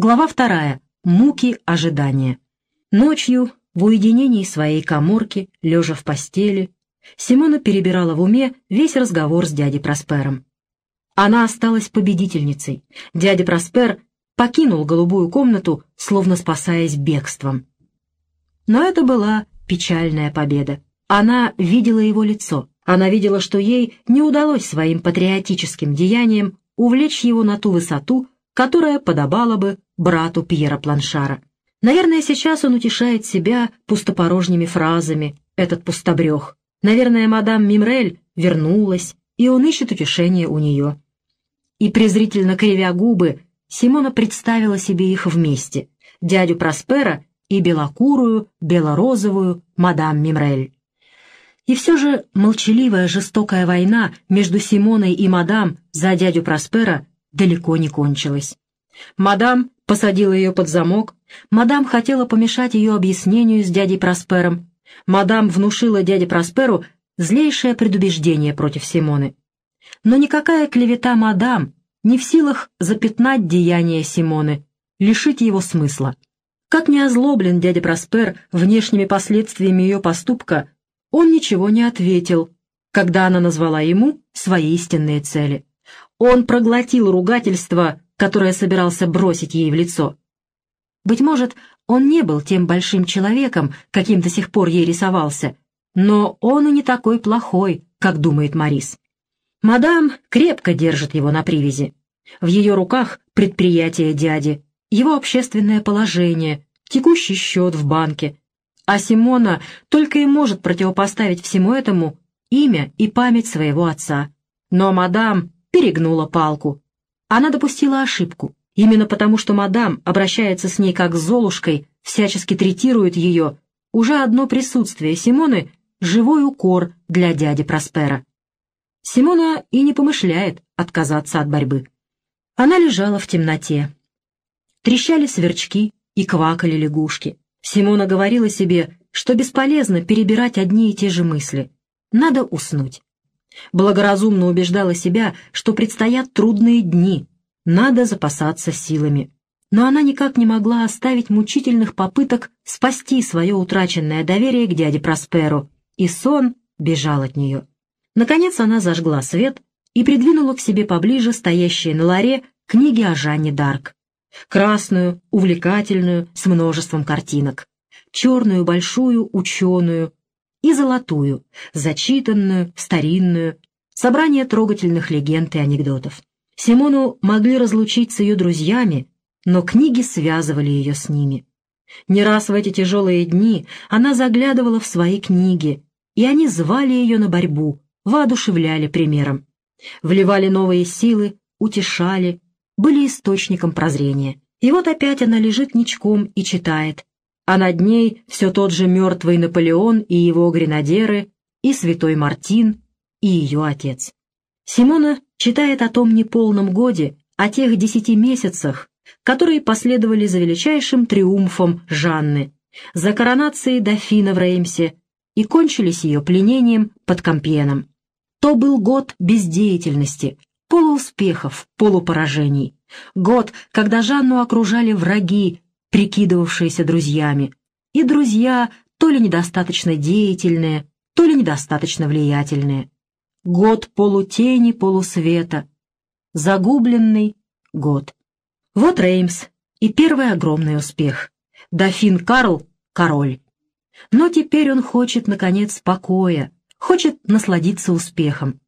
Глава вторая. Муки ожидания. Ночью, в уединении своей коморки, лежа в постели, Симона перебирала в уме весь разговор с дядей Проспером. Она осталась победительницей. Дядя Проспер покинул голубую комнату, словно спасаясь бегством. Но это была печальная победа. Она видела его лицо. Она видела, что ей не удалось своим патриотическим деянием увлечь его на ту высоту, которая подобала бы брату Пьера Планшара. Наверное, сейчас он утешает себя пустопорожними фразами, этот пустобрех. Наверное, мадам Мимрель вернулась, и он ищет утешение у нее. И презрительно кривя губы, Симона представила себе их вместе, дядю Проспера и белокурую, белорозовую мадам Мимрель. И все же молчаливая жестокая война между Симоной и мадам за дядю Проспера далеко не кончилась. Мадам посадила ее под замок, мадам хотела помешать ее объяснению с дядей Проспером, мадам внушила дяде Просперу злейшее предубеждение против Симоны. Но никакая клевета мадам не в силах запятнать деяния Симоны, лишить его смысла. Как не озлоблен дядя Проспер внешними последствиями ее поступка, он ничего не ответил, когда она назвала ему свои истинные цели. Он проглотил ругательство, которое собирался бросить ей в лицо. Быть может, он не был тем большим человеком, каким до сих пор ей рисовался, но он и не такой плохой, как думает Марис. Мадам крепко держит его на привязи. В ее руках предприятие дяди, его общественное положение, текущий счет в банке. А Симона только и может противопоставить всему этому имя и память своего отца. Но мадам перегнула палку. Она допустила ошибку. Именно потому, что мадам обращается с ней как с Золушкой, всячески третирует ее, уже одно присутствие Симоны — живой укор для дяди Проспера. Симона и не помышляет отказаться от борьбы. Она лежала в темноте. Трещали сверчки и квакали лягушки. Симона говорила себе, что бесполезно перебирать одни и те же мысли. Надо уснуть благоразумно убеждала себя, что предстоят трудные дни, надо запасаться силами. Но она никак не могла оставить мучительных попыток спасти свое утраченное доверие к дяде Просперу, и сон бежал от нее. Наконец она зажгла свет и придвинула к себе поближе стоящие на ларе книги о Жанне Дарк. Красную, увлекательную, с множеством картинок. Черную, большую, ученую, и золотую, зачитанную, старинную, собрание трогательных легенд и анекдотов. Симону могли разлучить с ее друзьями, но книги связывали ее с ними. Не раз в эти тяжелые дни она заглядывала в свои книги, и они звали ее на борьбу, воодушевляли примером. Вливали новые силы, утешали, были источником прозрения. И вот опять она лежит ничком и читает, а над ней все тот же мертвый Наполеон и его гренадеры, и святой Мартин, и ее отец. Симона читает о том неполном годе, о тех десяти месяцах, которые последовали за величайшим триумфом Жанны, за коронацией дофина в Реймсе и кончились ее пленением под Компьеном. То был год бездеятельности, полууспехов, полупоражений. Год, когда Жанну окружали враги, прикидывавшиеся друзьями, и друзья то ли недостаточно деятельные, то ли недостаточно влиятельные. Год полутени, полусвета. Загубленный год. Вот Реймс и первый огромный успех. Дофин Карл — король. Но теперь он хочет, наконец, покоя, хочет насладиться успехом.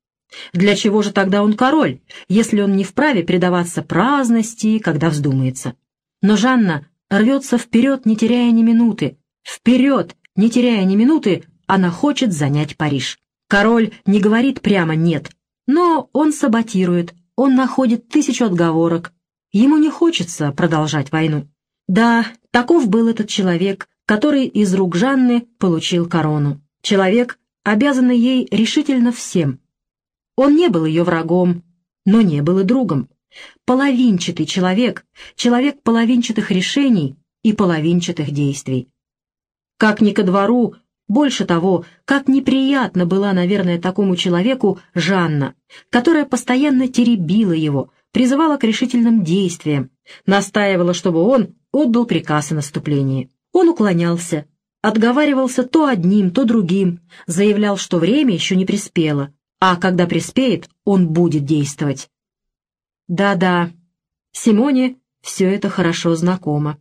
Для чего же тогда он король, если он не вправе предаваться праздности, когда вздумается? Но Жанна рвется вперед, не теряя ни минуты. Вперед, не теряя ни минуты, она хочет занять Париж. Король не говорит прямо «нет», но он саботирует, он находит тысячу отговорок. Ему не хочется продолжать войну. Да, таков был этот человек, который из рук Жанны получил корону. Человек, обязанный ей решительно всем. Он не был ее врагом, но не был и другом половинчатый человек, человек половинчатых решений и половинчатых действий. Как ни ко двору, больше того, как неприятно была, наверное, такому человеку Жанна, которая постоянно теребила его, призывала к решительным действиям, настаивала, чтобы он отдал приказ о наступлении. Он уклонялся, отговаривался то одним, то другим, заявлял, что время еще не приспело, а когда приспеет, он будет действовать. Да-да, Симоне все это хорошо знакомо.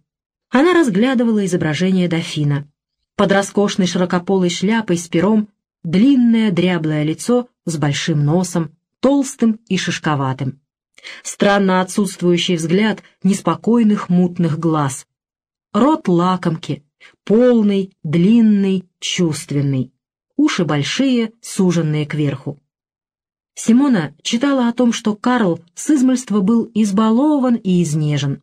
Она разглядывала изображение дофина. Под роскошной широкополой шляпой с пером длинное дряблое лицо с большим носом, толстым и шишковатым. Странно отсутствующий взгляд неспокойных мутных глаз. Рот лакомки, полный, длинный, чувственный. Уши большие, суженные кверху. Симона читала о том, что Карл с измольства был избалован и изнежен.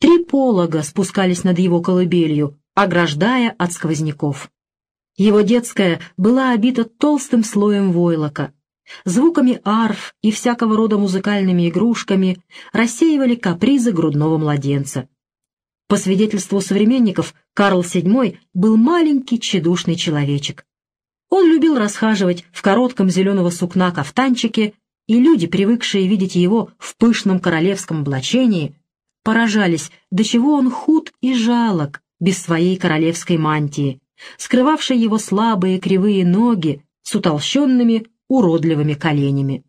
Три полога спускались над его колыбелью, ограждая от сквозняков. Его детская была обита толстым слоем войлока. Звуками арф и всякого рода музыкальными игрушками рассеивали капризы грудного младенца. По свидетельству современников, Карл VII был маленький тщедушный человечек. Он любил расхаживать в коротком зеленого сукна кафтанчике, и люди, привыкшие видеть его в пышном королевском облачении, поражались, до чего он худ и жалок без своей королевской мантии, скрывавшей его слабые кривые ноги с утолщенными уродливыми коленями.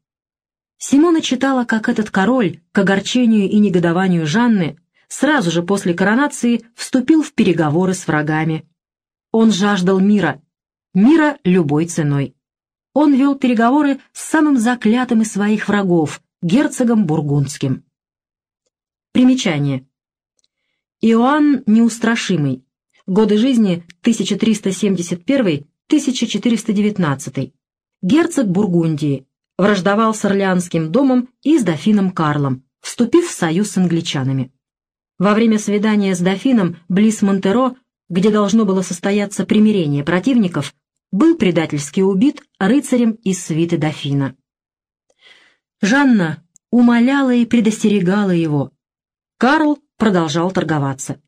Симона читала, как этот король, к огорчению и негодованию Жанны, сразу же после коронации вступил в переговоры с врагами. Он жаждал мира, мира любой ценой. Он вел переговоры с самым заклятым из своих врагов, герцогом Бургундским. Примечание. Иоанн Неустрашимый. Годы жизни 1371-1419. Герцог Бургундии. Враждовал с Орлеанским домом и с дофином Карлом, вступив в союз с англичанами. Во время свидания с дофином близ Монтеро, где должно было состояться примирение противников, был предательски убит рыцарем из свиты дофина. Жанна умоляла и предостерегала его. Карл продолжал торговаться.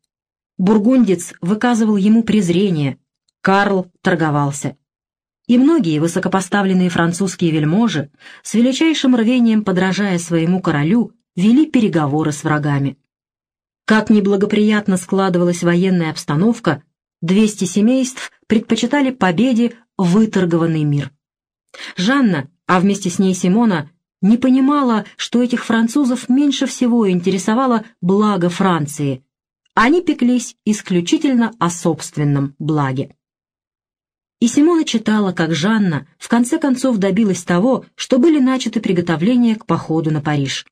Бургундец выказывал ему презрение, Карл торговался. И многие высокопоставленные французские вельможи, с величайшим рвением подражая своему королю, вели переговоры с врагами. Как неблагоприятно складывалась военная обстановка, 200 семейств предпочитали победе выторгованный мир. Жанна, а вместе с ней Симона, не понимала, что этих французов меньше всего интересовало благо Франции. Они пеклись исключительно о собственном благе. И Симона читала, как Жанна в конце концов добилась того, что были начаты приготовления к походу на Париж.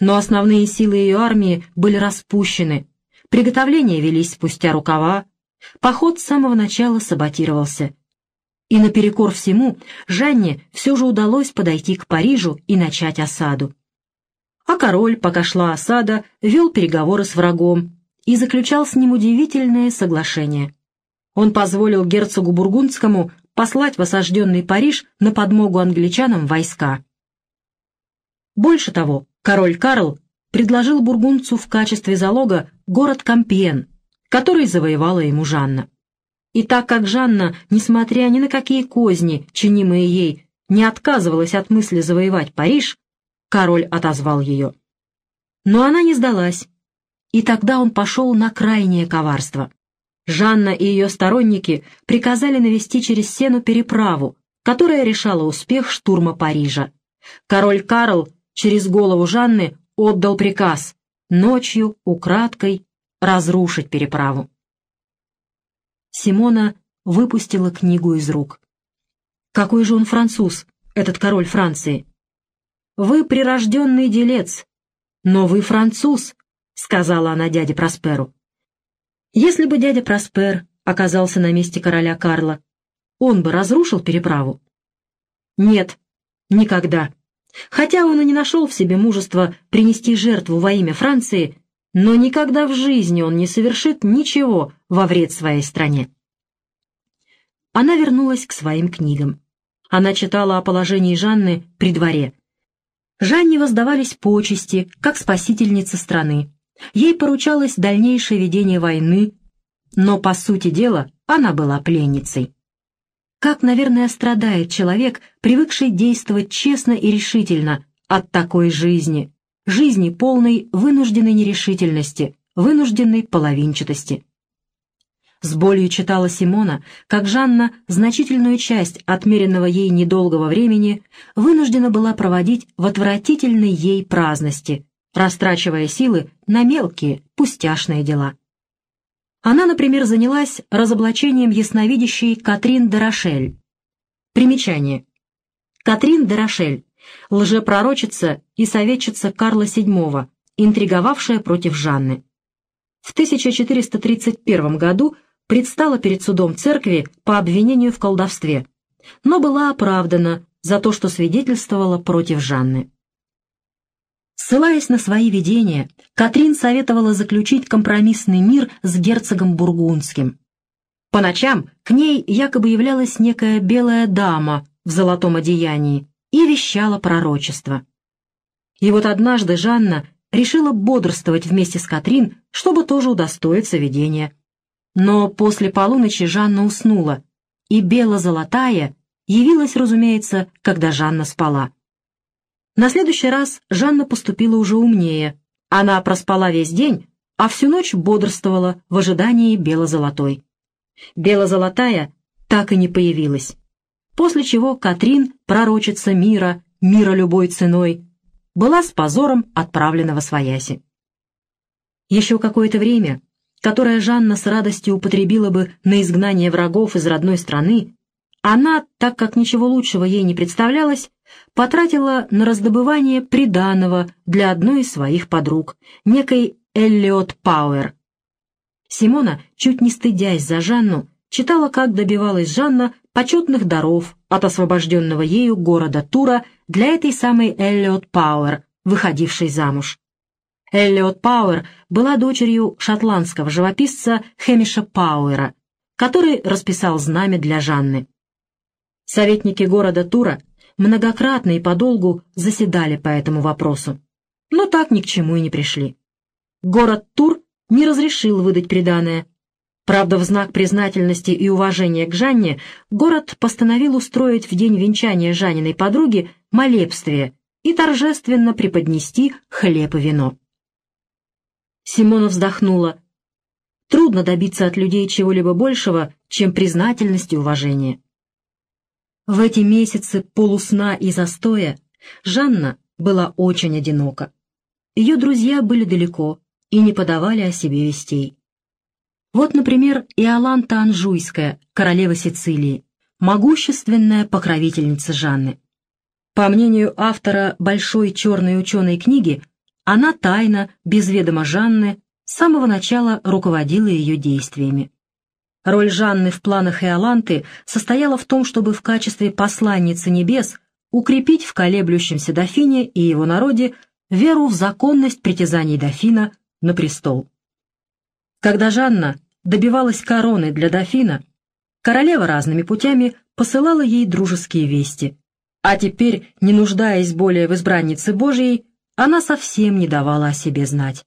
Но основные силы ее армии были распущены, приготовления велись спустя рукава, Поход с самого начала саботировался. И наперекор всему Жанне все же удалось подойти к Парижу и начать осаду. А король, пока шла осада, вел переговоры с врагом и заключал с ним удивительное соглашение. Он позволил герцогу Бургундскому послать в осажденный Париж на подмогу англичанам войска. Больше того, король Карл предложил бургундцу в качестве залога город Кампьен, который завоевала ему Жанна. И так как Жанна, несмотря ни на какие козни, чинимые ей, не отказывалась от мысли завоевать Париж, король отозвал ее. Но она не сдалась, и тогда он пошел на крайнее коварство. Жанна и ее сторонники приказали навести через Сену переправу, которая решала успех штурма Парижа. Король Карл через голову Жанны отдал приказ ночью, украдкой, разрушить переправу. Симона выпустила книгу из рук. «Какой же он француз, этот король Франции?» «Вы прирожденный делец, но вы француз», — сказала она дяде Просперу. «Если бы дядя Проспер оказался на месте короля Карла, он бы разрушил переправу?» «Нет, никогда. Хотя он и не нашел в себе мужества принести жертву во имя Франции, но никогда в жизни он не совершит ничего во вред своей стране. Она вернулась к своим книгам. Она читала о положении Жанны при дворе. Жанне воздавались почести, как спасительница страны. Ей поручалось дальнейшее ведение войны, но, по сути дела, она была пленницей. Как, наверное, страдает человек, привыкший действовать честно и решительно, от такой жизни, жизни полной вынужденной нерешительности, вынужденной половинчатости. С болью читала Симона, как Жанна значительную часть отмеренного ей недолгого времени вынуждена была проводить в отвратительной ей праздности, растрачивая силы на мелкие, пустяшные дела. Она, например, занялась разоблачением ясновидящей Катрин де Рошель. Примечание. Катрин де Рошель, лжепророчица и советчица Карла VII, интриговавшая против Жанны. В 1431 году предстала перед судом церкви по обвинению в колдовстве, но была оправдана за то, что свидетельствовала против Жанны. Ссылаясь на свои видения, Катрин советовала заключить компромиссный мир с герцогом Бургундским. По ночам к ней якобы являлась некая белая дама в золотом одеянии и вещала пророчество. И вот однажды Жанна решила бодрствовать вместе с Катрин, чтобы тоже удостоиться видения. Но после полуночи Жанна уснула, и бело-золотая явилась, разумеется, когда Жанна спала. На следующий раз Жанна поступила уже умнее. Она проспала весь день, а всю ночь бодрствовала в ожидании бело-золотой. Бело-золотая так и не появилась. После чего Катрин, пророчица мира, мира любой ценой, была с позором отправлена во свояси. Еще какое-то время которое Жанна с радостью употребила бы на изгнание врагов из родной страны, она, так как ничего лучшего ей не представлялось, потратила на раздобывание приданого для одной из своих подруг, некой Эллиот Пауэр. Симона, чуть не стыдясь за Жанну, читала, как добивалась Жанна почетных даров от освобожденного ею города Тура для этой самой Эллиот Пауэр, выходившей замуж. Эллиот Пауэр была дочерью шотландского живописца Хэмиша Пауэра, который расписал знамя для Жанны. Советники города Тура многократно и подолгу заседали по этому вопросу, но так ни к чему и не пришли. Город Тур не разрешил выдать приданое. Правда, в знак признательности и уважения к Жанне город постановил устроить в день венчания Жаниной подруги молебствие и торжественно преподнести хлеб и вино. Симона вздохнула. Трудно добиться от людей чего-либо большего, чем признательность и уважение. В эти месяцы полусна и застоя Жанна была очень одинока. Ее друзья были далеко и не подавали о себе вестей. Вот, например, Иоланта Анжуйская, королева Сицилии, могущественная покровительница Жанны. По мнению автора большой черной ученой книги, она тайно, без ведома Жанны, с самого начала руководила ее действиями. Роль Жанны в планах Иоланты состояла в том, чтобы в качестве посланницы небес укрепить в колеблющемся дофине и его народе веру в законность притязаний дофина на престол. Когда Жанна добивалась короны для дофина, королева разными путями посылала ей дружеские вести, а теперь, не нуждаясь более в избраннице Божией, она совсем не давала о себе знать.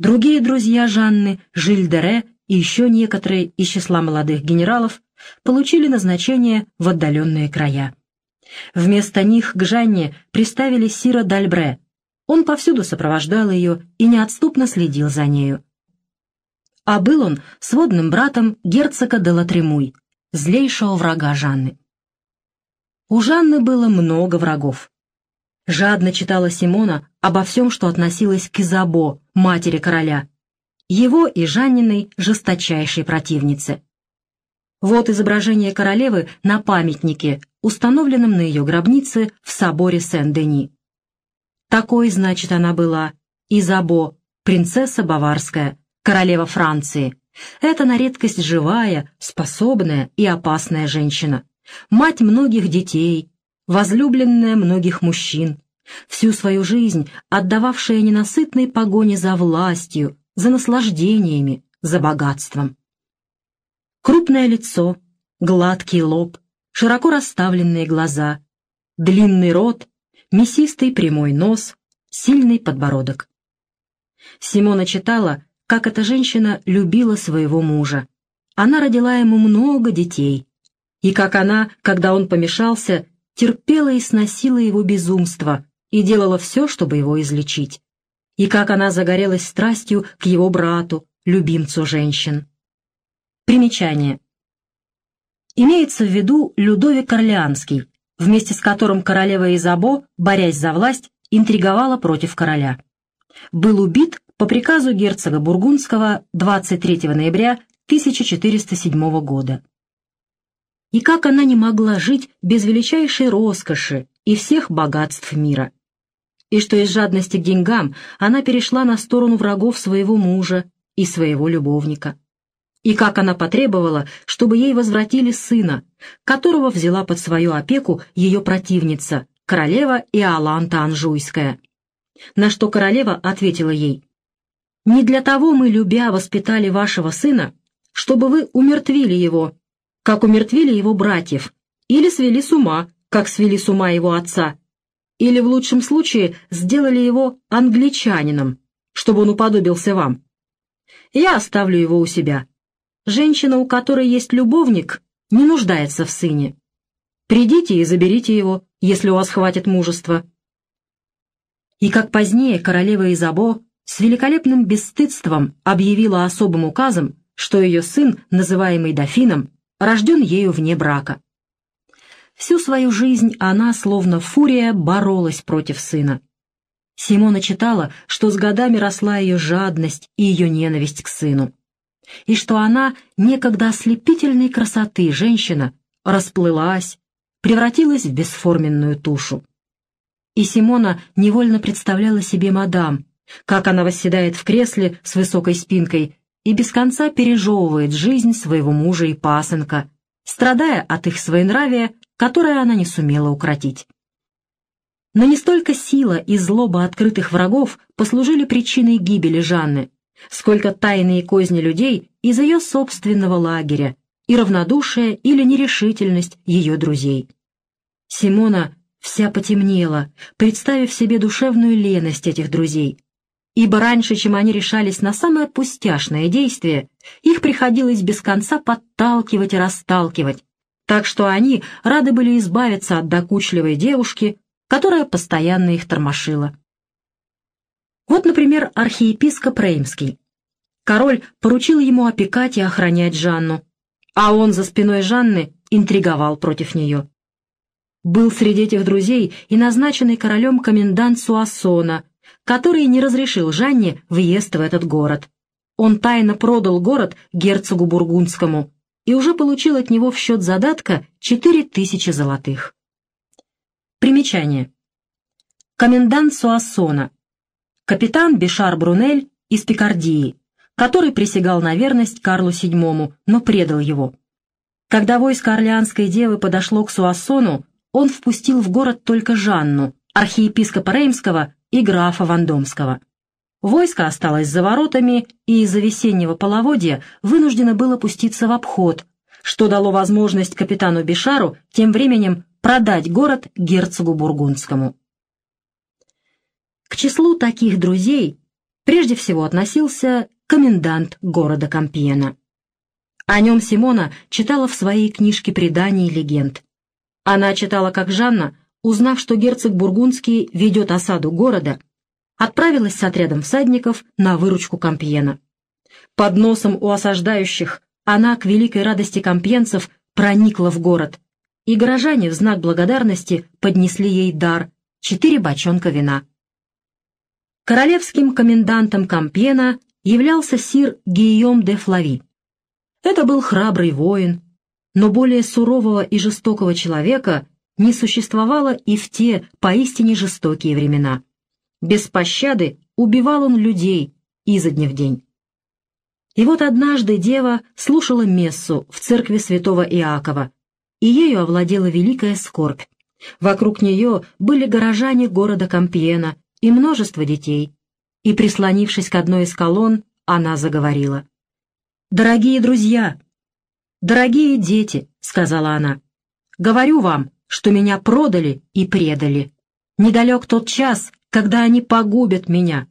Другие друзья Жанны, Жильдере и еще некоторые из числа молодых генералов получили назначение в отдаленные края. Вместо них к Жанне приставили Сира Дальбре. Он повсюду сопровождал ее и неотступно следил за нею. А был он сводным братом герцога де Латремуй, злейшего врага Жанны. У Жанны было много врагов. Жадно читала Симона обо всем, что относилось к Изабо, матери короля, его и Жанниной жесточайшей противнице. Вот изображение королевы на памятнике, установленном на ее гробнице в соборе Сен-Дени. Такой, значит, она была, Изабо, принцесса Баварская, королева Франции. Это на редкость живая, способная и опасная женщина. Мать многих детей, возлюбленная многих мужчин, всю свою жизнь отдававшая ненасытной погоне за властью, за наслаждениями, за богатством. Крупное лицо, гладкий лоб, широко расставленные глаза, длинный рот, мясистый прямой нос, сильный подбородок. Симона читала, как эта женщина любила своего мужа. Она родила ему много детей, и как она, когда он помешался, терпела и сносила его безумство и делала все, чтобы его излечить. И как она загорелась страстью к его брату, любимцу женщин. Примечание. Имеется в виду Людовик Орлеанский, вместе с которым королева Изабо, борясь за власть, интриговала против короля. Был убит по приказу герцога Бургундского 23 ноября 1407 года. И как она не могла жить без величайшей роскоши и всех богатств мира. И что из жадности к деньгам она перешла на сторону врагов своего мужа и своего любовника. И как она потребовала, чтобы ей возвратили сына, которого взяла под свою опеку ее противница, королева Иоланта Анжуйская. На что королева ответила ей, «Не для того мы, любя, воспитали вашего сына, чтобы вы умертвили его, как умертвили его братьев, или свели с ума, как свели с ума его отца, или в лучшем случае сделали его англичанином, чтобы он уподобился вам. Я оставлю его у себя. Женщина, у которой есть любовник, не нуждается в сыне. Придите и заберите его, если у вас хватит мужества. И как позднее королева Изабо с великолепным бесстыдством объявила особым указом, что ее сын, называемый дофином, рожден ею вне брака. Всю свою жизнь она, словно фурия, боролась против сына. Симона читала, что с годами росла ее жадность и ее ненависть к сыну, и что она, некогда ослепительной красоты женщина, расплылась, превратилась в бесформенную тушу. И Симона невольно представляла себе мадам, как она восседает в кресле с высокой спинкой и без конца пережевывает жизнь своего мужа и пасынка, страдая от их своенравия, которое она не сумела укротить. Но не столько сила и злоба открытых врагов послужили причиной гибели Жанны, сколько тайные козни людей из ее собственного лагеря и равнодушие или нерешительность ее друзей. Симона вся потемнела, представив себе душевную леность этих друзей, ибо раньше, чем они решались на самое пустяшное действие, их приходилось без конца подталкивать и расталкивать, так что они рады были избавиться от докучливой девушки, которая постоянно их тормошила. Вот, например, архиепископ Реймский. Король поручил ему опекать и охранять Жанну, а он за спиной Жанны интриговал против нее. Был среди этих друзей и назначенный королем комендант Суассона, который не разрешил Жанне въезд в этот город. Он тайно продал город герцогу Бургундскому и уже получил от него в счет задатка четыре тысячи золотых. Примечание. Комендант Суассона. Капитан Бишар Брунель из Пикардии, который присягал на верность Карлу VII, но предал его. Когда войско Орлеанской девы подошло к Суассону, он впустил в город только Жанну, архиепископа Реймского и графа Вандомского. Войско осталось за воротами и из-за весеннего половодья вынуждено было пуститься в обход, что дало возможность капитану Бишару тем временем продать город герцогу Бургундскому. К числу таких друзей прежде всего относился комендант города Кампьена. О нем Симона читала в своей книжке преданий и легенд. Она читала, как Жанна узнав, что герцог Бургундский ведет осаду города, отправилась с отрядом всадников на выручку Кампьена. Под носом у осаждающих она, к великой радости компьенцев, проникла в город, и горожане в знак благодарности поднесли ей дар — четыре бочонка вина. Королевским комендантом Кампьена являлся сир Гийом де Флави. Это был храбрый воин, но более сурового и жестокого человека не существовало и в те поистине жестокие времена. Без пощады убивал он людей изо дня в день. И вот однажды дева слушала мессу в церкви святого Иакова, и ею овладела великая скорбь. Вокруг нее были горожане города Кампьена и множество детей. И, прислонившись к одной из колонн, она заговорила. «Дорогие друзья! Дорогие дети!» — сказала она. «Говорю вам, что меня продали и предали. Недалек тот час, когда они погубят меня.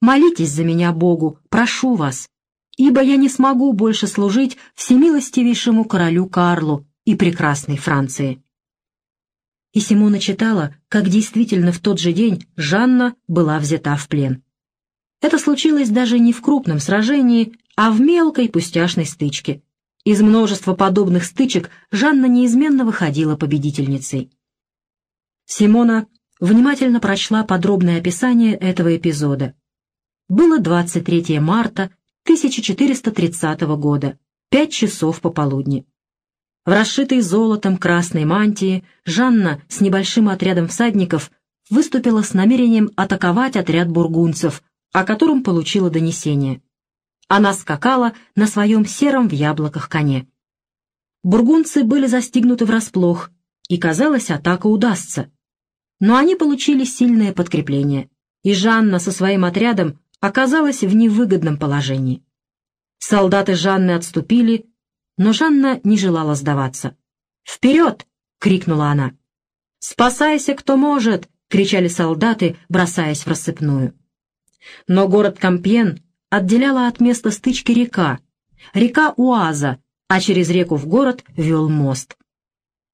Молитесь за меня Богу, прошу вас, ибо я не смогу больше служить всемилостивейшему королю Карлу и прекрасной Франции». и Симона читала, как действительно в тот же день Жанна была взята в плен. Это случилось даже не в крупном сражении, а в мелкой пустяшной стычке. Из множества подобных стычек Жанна неизменно выходила победительницей. Симона внимательно прочла подробное описание этого эпизода. Было 23 марта 1430 года, пять часов пополудни. В расшитой золотом красной мантии Жанна с небольшим отрядом всадников выступила с намерением атаковать отряд бургунцев, о котором получила донесение. Она скакала на своем сером в яблоках коне. Бургунцы были застигнуты врасплох, и, казалось, атака удастся. Но они получили сильное подкрепление, и Жанна со своим отрядом оказалась в невыгодном положении. Солдаты Жанны отступили, но Жанна не желала сдаваться. «Вперед!» — крикнула она. «Спасайся, кто может!» — кричали солдаты, бросаясь в рассыпную. Но город Кампьен отделяла от места стычки река, река Уаза, а через реку в город вел мост.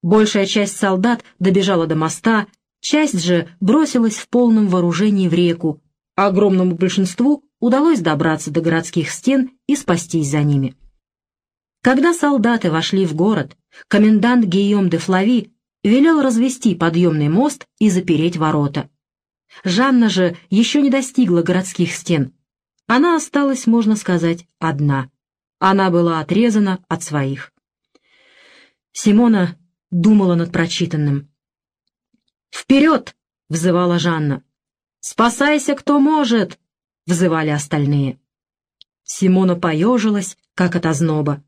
Большая часть солдат добежала до моста, часть же бросилась в полном вооружении в реку, огромному большинству удалось добраться до городских стен и спастись за ними. Когда солдаты вошли в город, комендант Гийом де Флави велел развести подъемный мост и запереть ворота. Жанна же еще не достигла городских стен. Она осталась, можно сказать, одна. Она была отрезана от своих. Симона думала над прочитанным. «Вперед!» — взывала Жанна. «Спасайся, кто может!» — взывали остальные. Симона поежилась, как от озноба.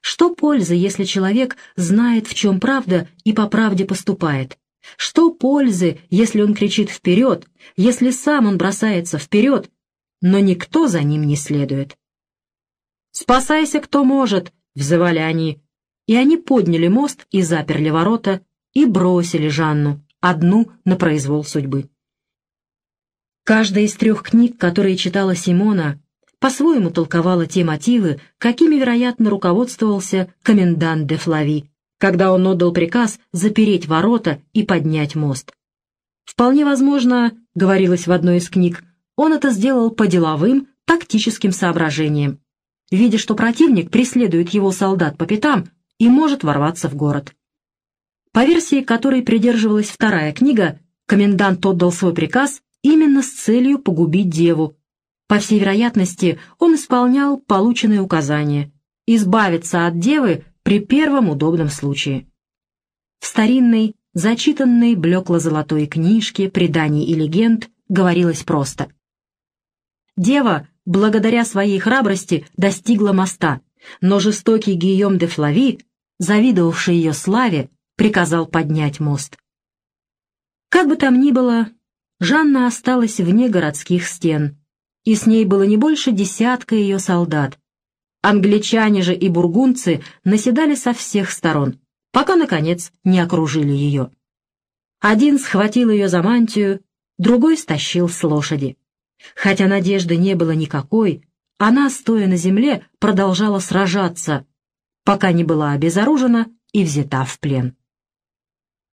Что пользы, если человек знает, в чем правда, и по правде поступает? Что пользы, если он кричит вперед, если сам он бросается вперед, но никто за ним не следует? «Спасайся, кто может!» — взывали они. И они подняли мост и заперли ворота, и бросили Жанну, одну на произвол судьбы. Каждая из трех книг, которые читала Симона, по-своему толковала те мотивы, какими, вероятно, руководствовался комендант де Флави, когда он отдал приказ запереть ворота и поднять мост. Вполне возможно, говорилось в одной из книг, он это сделал по деловым, тактическим соображениям, видя, что противник преследует его солдат по пятам и может ворваться в город. По версии, которой придерживалась вторая книга, комендант отдал свой приказ именно с целью погубить деву, по всей вероятности, он исполнял полученные указания — избавиться от девы при первом удобном случае. В старинной, зачитанной блекло-золотой книжке преданий и легенд говорилось просто. Дева, благодаря своей храбрости, достигла моста, но жестокий Гийом де Флави, завидовавший ее славе, приказал поднять мост. Как бы там ни было, Жанна осталась вне городских стен — и с ней было не больше десятка ее солдат. Англичане же и бургунцы наседали со всех сторон, пока, наконец, не окружили ее. Один схватил ее за мантию, другой стащил с лошади. Хотя надежды не было никакой, она, стоя на земле, продолжала сражаться, пока не была обезоружена и взята в плен.